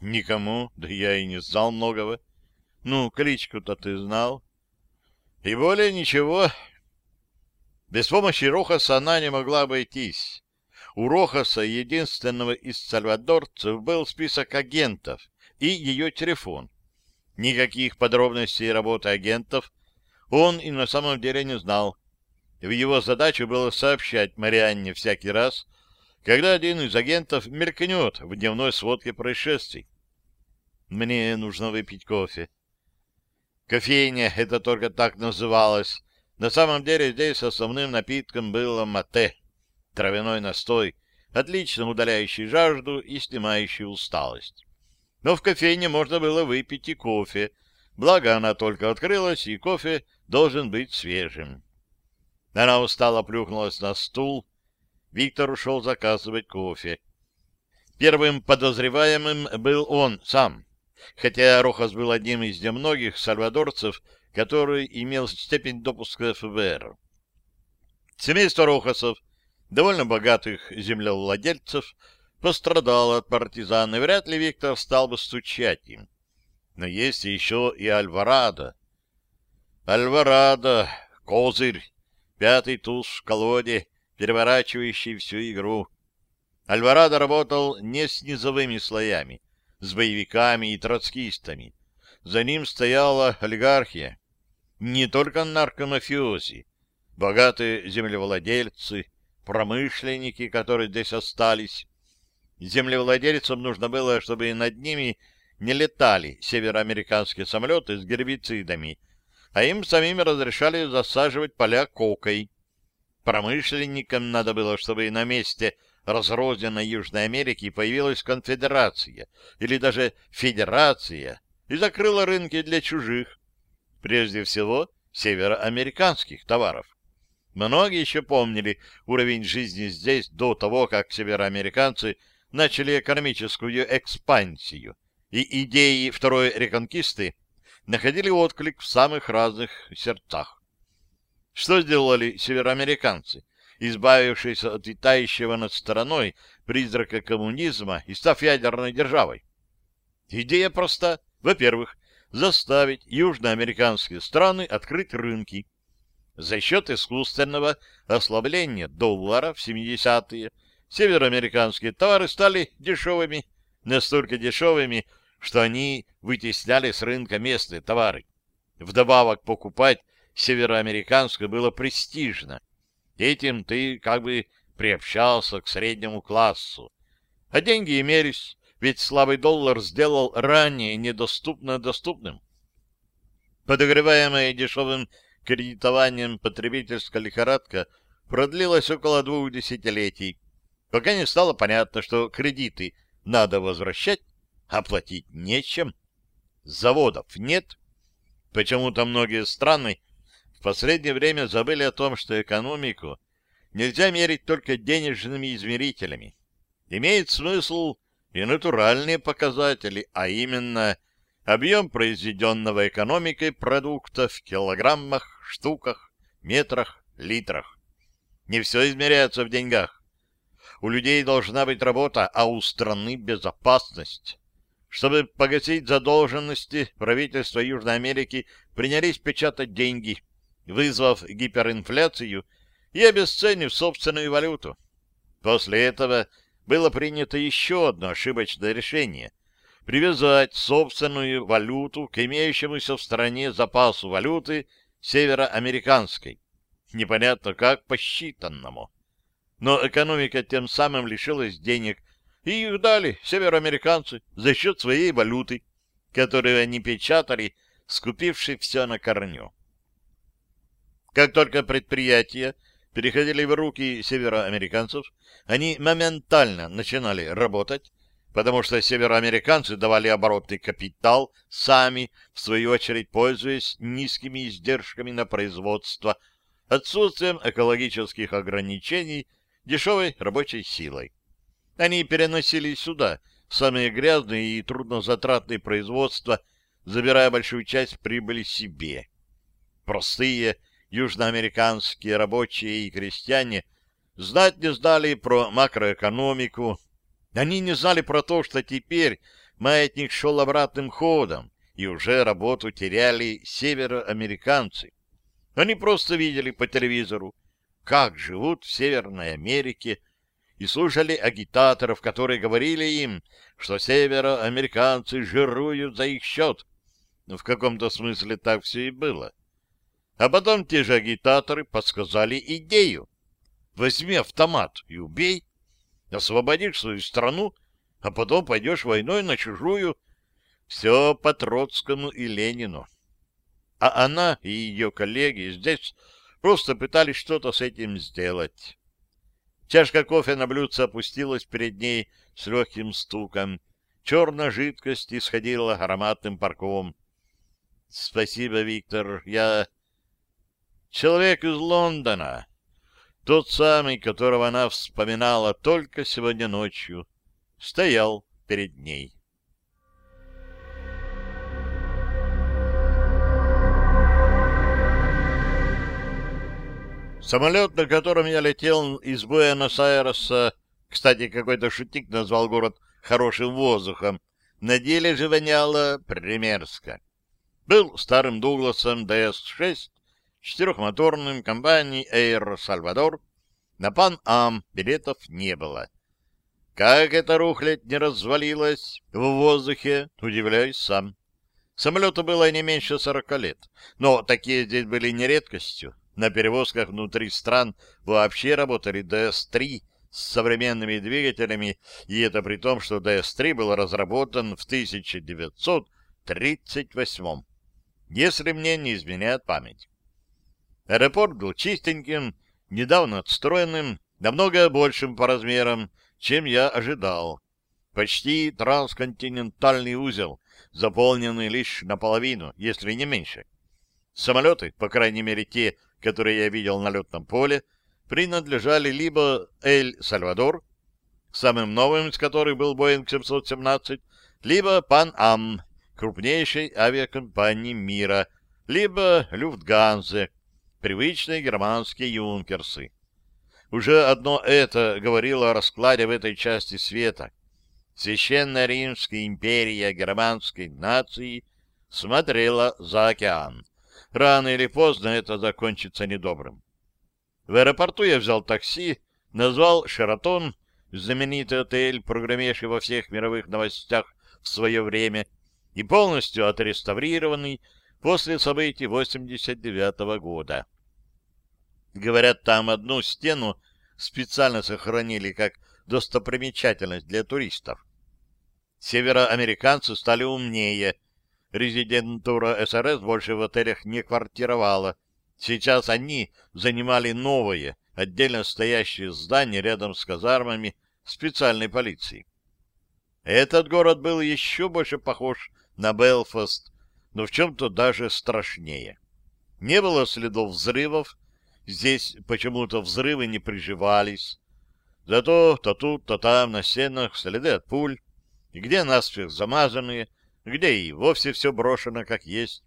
Никому, да я и не знал многого. Ну, кличку-то ты знал. И более ничего. Без помощи Рохаса она не могла обойтись. У Рохаса, единственного из сальвадорцев, был список агентов и ее телефон. Никаких подробностей работы агентов он и на самом деле не знал. В его задачу было сообщать Марианне всякий раз, когда один из агентов мелькнет в дневной сводке происшествий. Мне нужно выпить кофе. Кофейня, это только так называлось. На самом деле здесь основным напитком было мате, травяной настой, отлично удаляющий жажду и снимающий усталость. Но в кофейне можно было выпить и кофе, благо она только открылась, и кофе должен быть свежим. Она устало плюхнулась на стул, Виктор ушел заказывать кофе. Первым подозреваемым был он сам, хотя Рохас был одним из немногих сальвадорцев, который имел степень допуска ФБР. Семейство Рохасов, довольно богатых землевладельцев, пострадало от партизан, и вряд ли Виктор стал бы стучать им. Но есть еще и Альварадо. Альварадо, козырь, пятый туз в колоде, переворачивающий всю игру. Альварадо работал не с низовыми слоями, с боевиками и троцкистами. За ним стояла олигархия. Не только наркомафиози, богатые землевладельцы, промышленники, которые здесь остались. Землевладельцам нужно было, чтобы над ними не летали североамериканские самолеты с гербицидами, а им самим разрешали засаживать поля кокой. Промышленникам надо было, чтобы на месте разрозненной Южной Америки появилась конфедерация или даже федерация и закрыла рынки для чужих, прежде всего североамериканских товаров. Многие еще помнили уровень жизни здесь до того, как североамериканцы начали экономическую экспансию, и идеи второй реконкисты находили отклик в самых разных сердцах. Что сделали североамериканцы, избавившись от витающего над стороной призрака коммунизма и став ядерной державой? Идея проста. Во-первых, заставить южноамериканские страны открыть рынки. За счет искусственного ослабления доллара в 70-е североамериканские товары стали дешевыми, настолько дешевыми, что они вытесняли с рынка местные товары. Вдобавок покупать североамериканское было престижно. Этим ты как бы приобщался к среднему классу. А деньги имелись, ведь слабый доллар сделал ранее недоступно доступным. Подогреваемая дешевым кредитованием потребительская лихорадка продлилась около двух десятилетий, пока не стало понятно, что кредиты надо возвращать, а платить нечем. Заводов нет. Почему-то многие страны в последнее время забыли о том, что экономику нельзя мерить только денежными измерителями. Имеет смысл и натуральные показатели, а именно объем произведенного экономикой продукта в килограммах, штуках, метрах, литрах. Не все измеряется в деньгах. У людей должна быть работа, а у страны безопасность. Чтобы погасить задолженности, правительство Южной Америки принялись печатать деньги – вызвав гиперинфляцию и обесценив собственную валюту. После этого было принято еще одно ошибочное решение — привязать собственную валюту к имеющемуся в стране запасу валюты североамериканской, непонятно как посчитанному. Но экономика тем самым лишилась денег, и их дали североамериканцы за счет своей валюты, которую они печатали, скупивши все на корню. Как только предприятия переходили в руки североамериканцев, они моментально начинали работать, потому что североамериканцы давали оборотный капитал сами, в свою очередь пользуясь низкими издержками на производство, отсутствием экологических ограничений, дешевой рабочей силой. Они переносили сюда самые грязные и труднозатратные производства, забирая большую часть прибыли себе. Простые южноамериканские рабочие и крестьяне знать не знали про макроэкономику, они не знали про то, что теперь маятник шел обратным ходом, и уже работу теряли североамериканцы. Они просто видели по телевизору, как живут в Северной Америке, и слушали агитаторов, которые говорили им, что североамериканцы жируют за их счет. В каком-то смысле так все и было. А потом те же агитаторы подсказали идею. Возьми автомат и убей освободишь свою страну, а потом пойдешь войной на чужую. Все по Троцкому и Ленину. А она и ее коллеги здесь просто пытались что-то с этим сделать. Чашка кофе на блюдце опустилась перед ней с легким стуком. Черная жидкость исходила ароматным парком. — Спасибо, Виктор. Я... Человек из Лондона. Тот самый, которого она вспоминала только сегодня ночью, стоял перед ней. Самолет, на котором я летел из Буэнос-Айреса, кстати, какой-то шутик назвал город хорошим воздухом, на деле же воняло примерзко. Был старым Дугласом ДС-6 четырехмоторным компанией Air Salvador. На Пан-Ам билетов не было. Как эта рухлядь не развалилась в воздухе, удивляюсь сам. Самолету было не меньше сорока лет, но такие здесь были не редкостью. На перевозках внутри стран вообще работали ДС-3 с современными двигателями, и это при том, что ДС-3 был разработан в 1938 если мне не изменяет память. Аэропорт был чистеньким, недавно отстроенным, намного большим по размерам, чем я ожидал. Почти трансконтинентальный узел, заполненный лишь наполовину, если не меньше. Самолеты, по крайней мере те, которые я видел на летном поле, принадлежали либо Эль-Сальвадор, самым новым из которых был Боинг 717, либо Пан-Ам, крупнейшей авиакомпании мира, либо Люфтганзе, привычные германские юнкерсы. Уже одно это говорило о раскладе в этой части света. Священная Римская империя германской нации смотрела за океан. Рано или поздно это закончится недобрым. В аэропорту я взял такси, назвал «Шератон», знаменитый отель, программевший во всех мировых новостях в свое время, и полностью отреставрированный после событий 89 -го года. Говорят, там одну стену специально сохранили как достопримечательность для туристов. Североамериканцы стали умнее. Резидентура СРС больше в отелях не квартировала. Сейчас они занимали новое, отдельно стоящее здание рядом с казармами специальной полиции. Этот город был еще больше похож на Белфаст, но в чем-то даже страшнее. Не было следов взрывов, здесь почему-то взрывы не приживались. Зато то тут, то там на стенах следы от пуль, где наспех замазанные, где и вовсе все брошено как есть.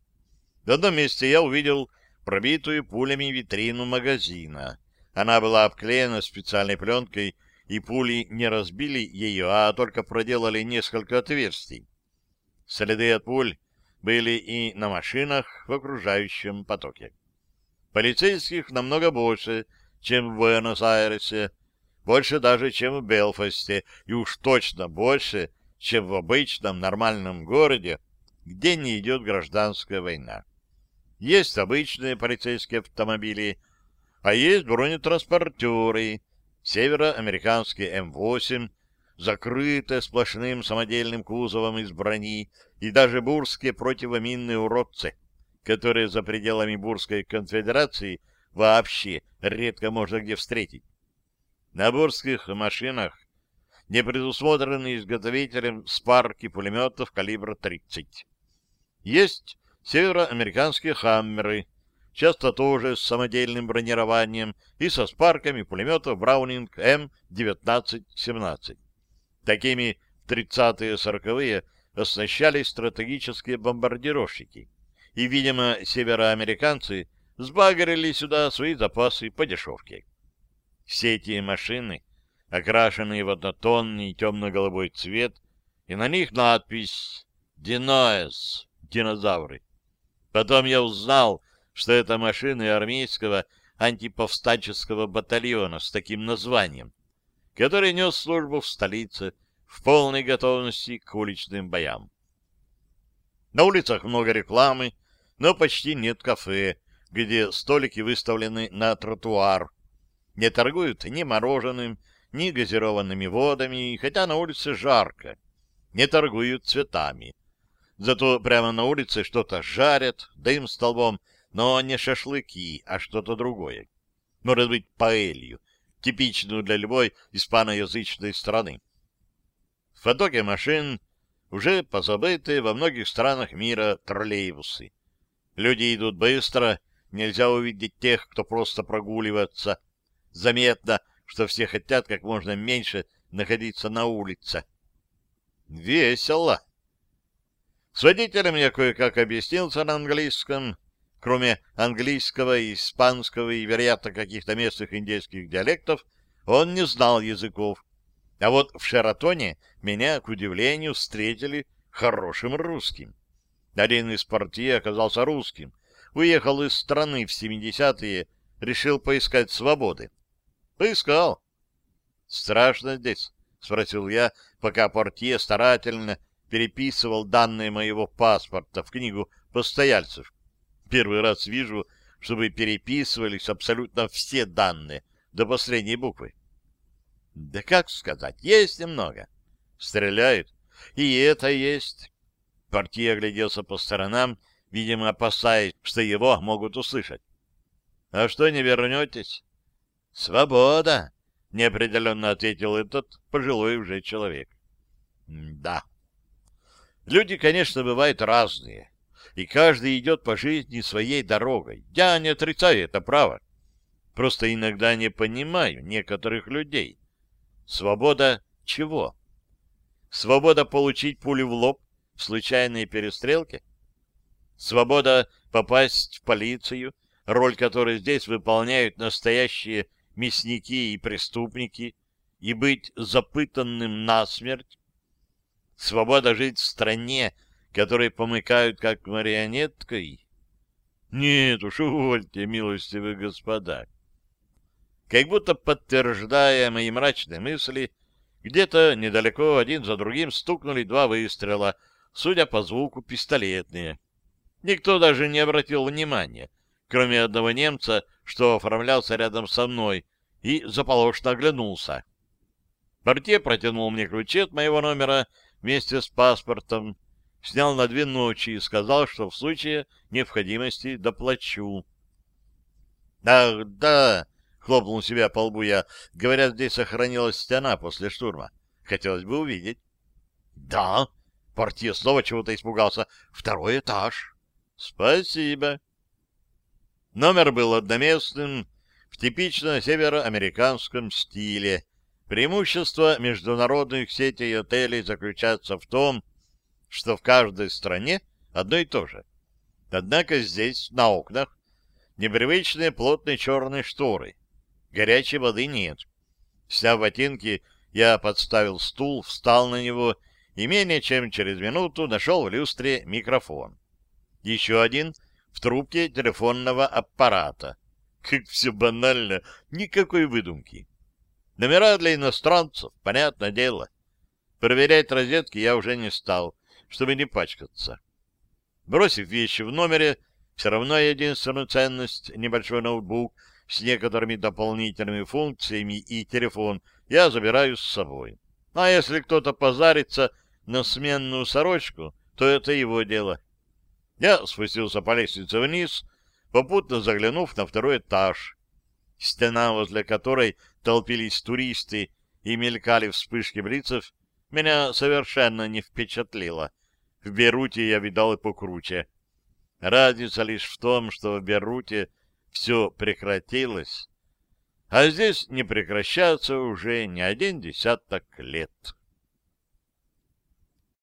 В одном месте я увидел пробитую пулями витрину магазина. Она была обклеена специальной пленкой, и пули не разбили ее, а только проделали несколько отверстий. Следы от пуль были и на машинах в окружающем потоке. Полицейских намного больше, чем в Буэнос-Айресе, больше даже, чем в Белфасте, и уж точно больше, чем в обычном нормальном городе, где не идет гражданская война. Есть обычные полицейские автомобили, а есть бронетранспортеры, североамериканские М8, закрытые сплошным самодельным кузовом из брони, и даже бурские противоминные уродцы, которые за пределами Бурской конфедерации вообще редко можно где встретить. На бурских машинах не предусмотрены изготовителем спарки пулеметов калибра 30. Есть североамериканские «Хаммеры», часто тоже с самодельным бронированием и со спарками пулеметов Браунинг М1917. Такими в 30-е-40-е оснащались стратегические бомбардировщики. И, видимо, североамериканцы сбагрили сюда свои запасы по дешевке. Все эти машины, окрашенные в однотонный темно-голубой цвет, и на них надпись «Диноэс» — динозавры. Потом я узнал, что это машины армейского антиповстанческого батальона с таким названием, который нес службу в столице в полной готовности к уличным боям. На улицах много рекламы, но почти нет кафе, где столики выставлены на тротуар. Не торгуют ни мороженым, ни газированными водами, хотя на улице жарко. Не торгуют цветами. Зато прямо на улице что-то жарят, дым столбом, но не шашлыки, а что-то другое. Может быть, паэлью, типичную для любой испаноязычной страны. В потоке машин уже позабытые во многих странах мира троллейбусы. Люди идут быстро, нельзя увидеть тех, кто просто прогуливается. Заметно, что все хотят как можно меньше находиться на улице. Весело. С водителем я кое-как объяснился на английском. Кроме английского, испанского и, вероятно, каких-то местных индейских диалектов, он не знал языков. А вот в Шератоне меня, к удивлению, встретили хорошим русским. Один из партий оказался русским, уехал из страны в 70-е, решил поискать свободы. Поискал. Страшно здесь, спросил я, пока портье старательно переписывал данные моего паспорта в книгу постояльцев. Первый раз вижу, чтобы переписывались абсолютно все данные до последней буквы. Да как сказать, есть немного. Стреляют. И это есть. Портье огляделся по сторонам, видимо, опасаясь, что его могут услышать. — А что, не вернетесь? — Свобода, — неопределенно ответил этот пожилой уже человек. — Да. Люди, конечно, бывают разные, и каждый идет по жизни своей дорогой. Я не отрицаю это право. Просто иногда не понимаю некоторых людей. Свобода чего? Свобода получить пулю в лоб в случайной перестрелке? Свобода попасть в полицию, роль которой здесь выполняют настоящие мясники и преступники, и быть запытанным насмерть? Свобода жить в стране, которой помыкают как марионеткой? Нет уж, увольте, милостивые господа. Как будто подтверждая мои мрачные мысли, где-то недалеко один за другим стукнули два выстрела, судя по звуку, пистолетные. Никто даже не обратил внимания, кроме одного немца, что оформлялся рядом со мной, и заполошно оглянулся. Портье протянул мне ключи от моего номера вместе с паспортом, снял на две ночи и сказал, что в случае необходимости доплачу. — Ах, да! — хлопнул себя по лбу я. — Говорят, здесь сохранилась стена после штурма. Хотелось бы увидеть. — Да! — портье снова чего-то испугался. — Второй этаж. — Спасибо. Номер был одноместным, в типично североамериканском стиле. Преимущество международных сетей отелей заключается в том, что в каждой стране одно и то же. Однако здесь, на окнах, непривычные плотные черные шторы. Горячей воды нет. Сняв ботинки, я подставил стул, встал на него и менее чем через минуту нашел в люстре микрофон. Еще один в трубке телефонного аппарата. Как все банально, никакой выдумки. Номера для иностранцев, понятное дело. Проверять розетки я уже не стал, чтобы не пачкаться. Бросив вещи в номере, все равно единственную ценность, небольшой ноутбук, с некоторыми дополнительными функциями и телефон я забираю с собой. А если кто-то позарится на сменную сорочку, то это его дело. Я спустился по лестнице вниз, попутно заглянув на второй этаж. Стена, возле которой толпились туристы и мелькали вспышки блицев, меня совершенно не впечатлила. В Беруте я видал и покруче. Разница лишь в том, что в Беруте все прекратилось, а здесь не прекращается уже не один десяток лет.